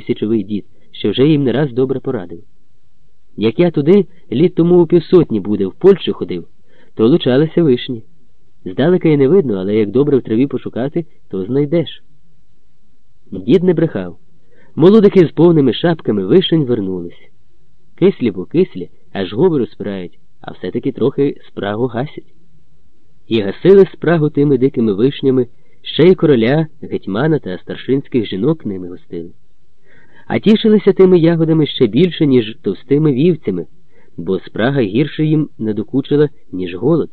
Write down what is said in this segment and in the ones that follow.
січовий дід, що вже їм не раз добре порадив. Як я туди літ тому у півсотні буде, в Польщу ходив, то лучалися вишні. Здалека й не видно, але як добре в траві пошукати, то знайдеш. Дід не брехав. Молодики з повними шапками вишень вернулись. Кислі бо кислі, аж губи розпирають, а все-таки трохи спрагу гасять. І гасили спрагу тими дикими вишнями, ще й короля, гетьмана та старшинських жінок ними гостили. А тішилися тими ягодами ще більше, ніж товстими вівцями, бо спрага гірше їм не докучила, ніж голод.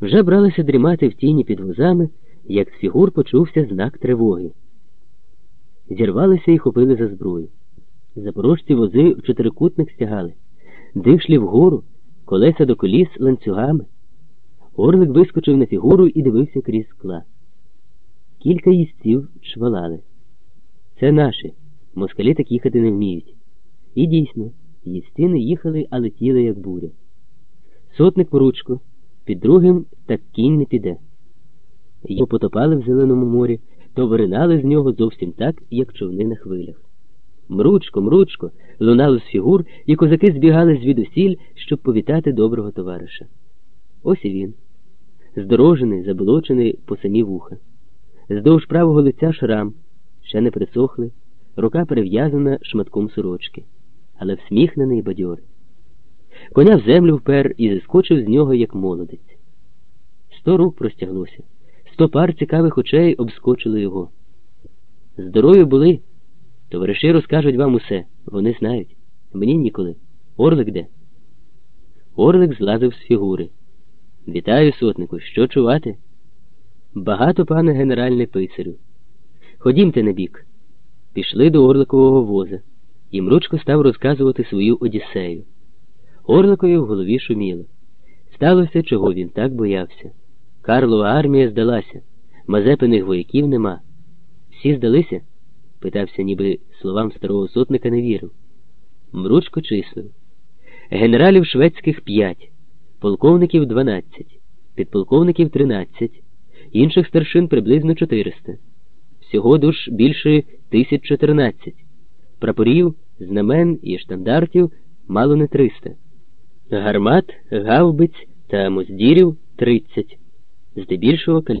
Вже бралися дрімати в тіні під возами, як з фігур почувся знак тривоги. Зірвалися і хопили за зброю. Запорожці вози в чотирикутник стягали, дишлі вгору, колеса до коліс ланцюгами. Орлик вискочив на фігуру і дивився крізь скла. Кілька їстців чвалали. Це наші. Москалі так їхати не вміють. І дійсно, їсти не їхали, а летіли, як буря. Сотник поручко, під другим так кінь не піде. Його потопали в Зеленому морі, то виринали з нього зовсім так, як човни на хвилях. Мручко, мручко, лунало з фігур, і козаки збігали звідусіль, щоб повітати доброго товариша. Ось і він. Здорожений, заболочений по самі вуха. Здовж правого лиця шрам, ще не присохли, рука перев'язана шматком сорочки, але всміхнений і бадьорий. Коня в землю впер і зіскочив з нього, як молодець. Сто рук простяглося, сто пар цікавих очей обскочили його. Здорові були. Товариші розкажуть вам усе, вони знають. Мені ніколи. Орлик де? Орлик злазив з фігури. Вітаю, сотнику, що чувати? Багато, пане генеральний писарю. Ходімте на бік. Пішли до Орликового воза, і Мручко став розказувати свою Одіссею. Орликові в голові шуміло. Сталося, чого він так боявся. Карлова армія здалася, мазепиних вояків нема. Всі здалися? питався, ніби словам старого сотника не вірив. Мручко числив. Генералів шведських п'ять, полковників дванадцять, підполковників тринадцять, інших старшин приблизно чотириста. Всього душ більше тисяч чотирнадцять. Прапорів, знамен і штандартів мало не триста. Гармат, гаубиць та моздірів тридцять. Здебільшого каль...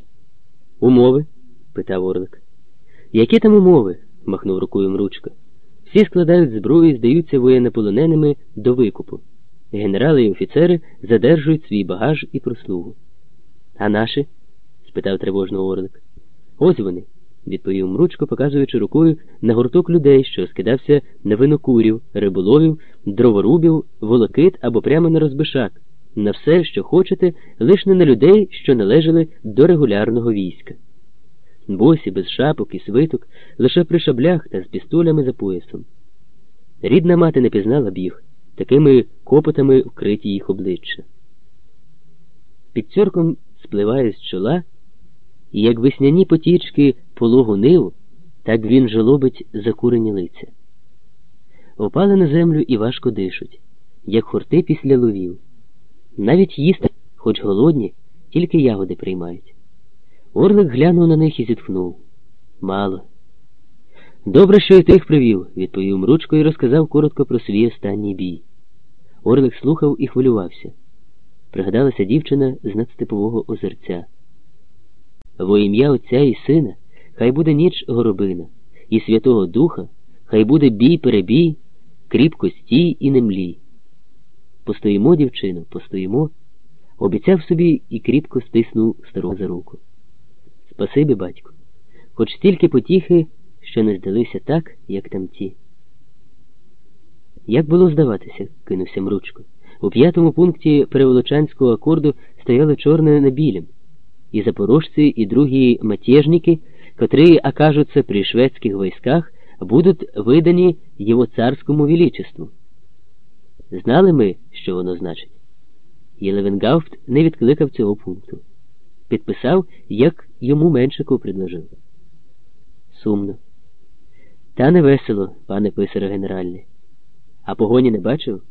Умови? питав Орлик. Які там умови? махнув рукою Мручка. Всі складають зброю і здаються воєннополоненими до викупу. Генерали і офіцери задержують свій багаж і прослугу. А наші? спитав тривожно Орлик. Ось вони, відповів Мручко, показуючи рукою на гурток людей, що скидався на винокурів, риболовів, дроворубів, волокит або прямо на розбишак, на все, що хочете, лиш не на людей, що належали до регулярного війська босі, без шапок і свиток, лише при шаблях та з пістолями за поясом. Рідна мати не пізнала б їх, такими копотами вкриті їх обличчя. Під цьорком спливає з чола, і як весняні потічки пологу ниву, так він жолобить закурені лиця. Опали на землю і важко дишуть, як хорти після ловів. Навіть їсти, хоч голодні, тільки ягоди приймають. Орлик глянув на них і зітхнув. Мало. Добре, що й тих привів, відповів Мручко і розказав коротко про свій останній бій. Орлик слухав і хвилювався. Пригадалася дівчина з надстепового озерця. Во ім'я Отця і Сина, хай буде ніч горобина, і Святого Духа, хай буде бій перебій, кріпко стій і не млій. Постоїмо, дівчино, постоїмо, обіцяв собі і кріпко стиснув старого за руку. Спасибі, батько, хоч стільки потіхи, що не здалися так, як там ті. Як було здаватися, кинувся Мручко. У п'ятому пункті переволочанського акорду стояло чорне на білім, і запорожці, і другі матєжники, котрі окажуться при шведських військах, будуть видані його царському величеству. Знали ми, що воно значить? Єлевенгауфт не відкликав цього пункту підписав, як йому Меншику предложив. Сумно. Та не весело, пане писаре генеральний. А погоні не бачив?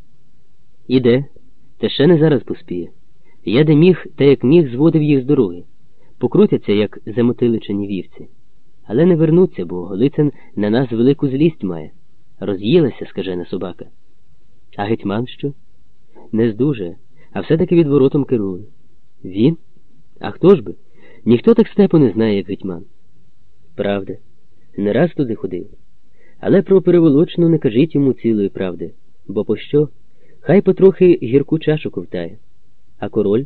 Іде, та ще не зараз поспіє. Я де міг, та як міг, зводив їх з дороги. Покрутяться, як замотиличені вівці. Але не вернуться, бо Голицин на нас велику злість має. Роз'їлася, скажена собака. А гетьман що? Не здужує, а все-таки відворотом керує. Він? А хто ж би? Ніхто так степу не знає, як гетьман. Правда, не раз туди ходив. Але про переволочну не кажіть йому цілої правди, бо пощо? Хай потрохи гірку чашу ковтає. А король?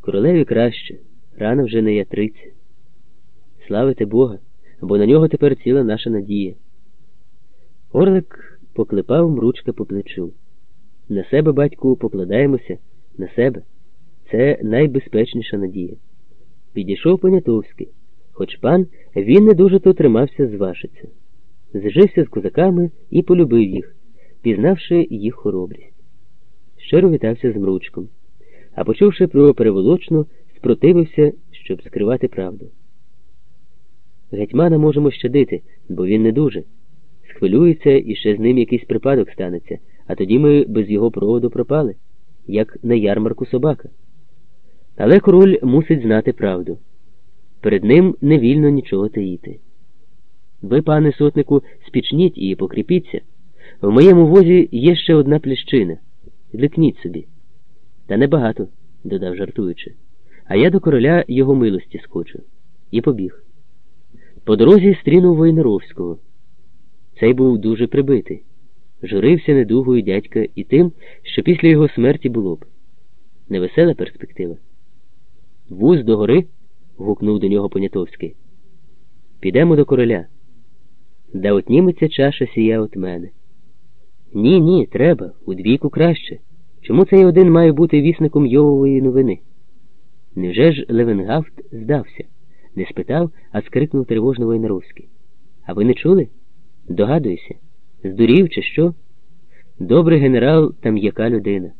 Королеві краще, рано вже не ятриться. Славити Бога, бо на нього тепер ціла наша надія. Орлик поклепав мручка по плечу. На себе, батьку, покладаємося, на себе. Це найбезпечніша надія. Підійшов Понятовський, хоч пан він не дуже то тримався зважиться. Зжився з козаками і полюбив їх, пізнавши їх хоробрість. Щиро вітався з мручком, а почувши про переволочну, спротивився, щоб скривати правду. Гетьмана можемо щадити, бо він не дуже. Схвилюється і ще з ним якийсь припадок станеться, а тоді ми без його проводу пропали, як на ярмарку собака. Але король мусить знати правду. Перед ним не вільно нічого таїти. Ви, пане сотнику, спічніть і покріпіться. В моєму возі є ще одна пліщина. Зликніть собі. Та небагато, додав жартуючи. А я до короля його милості скочу. І побіг. По дорозі стрінув Войнаровського. Цей був дуже прибитий. Журився недугою дядька і тим, що після його смерті було б. Невесела перспектива. Вуз до гори? гукнув до нього Понятовський. Підемо до короля. Да отніметься чаша сія от мене. Ні, ні, треба, удвійку краще. Чому цей один має бути вісником Йовової новини? Невже ж Левенгафт здався? Не спитав, а скрикнув тривожно Войнаровський. А ви не чули? Догадуюся. Здурів, чи що? Добрий генерал там яка людина.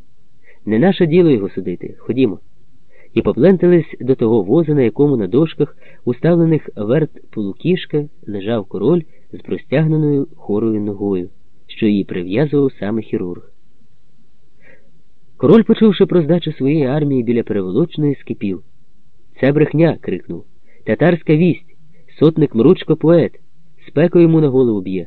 Не наше діло його судити. Ходімо. І поплентались до того воза, на якому на дошках, уставлених верт полукішка, лежав король з простягненою хорою ногою, що її прив'язував саме хірург. Король, почувши про здачу своєї армії біля переволочної, скипів. Це брехня. крикнув. Татарська вість, сотник Мручко поет, спеку йому на голову б'є.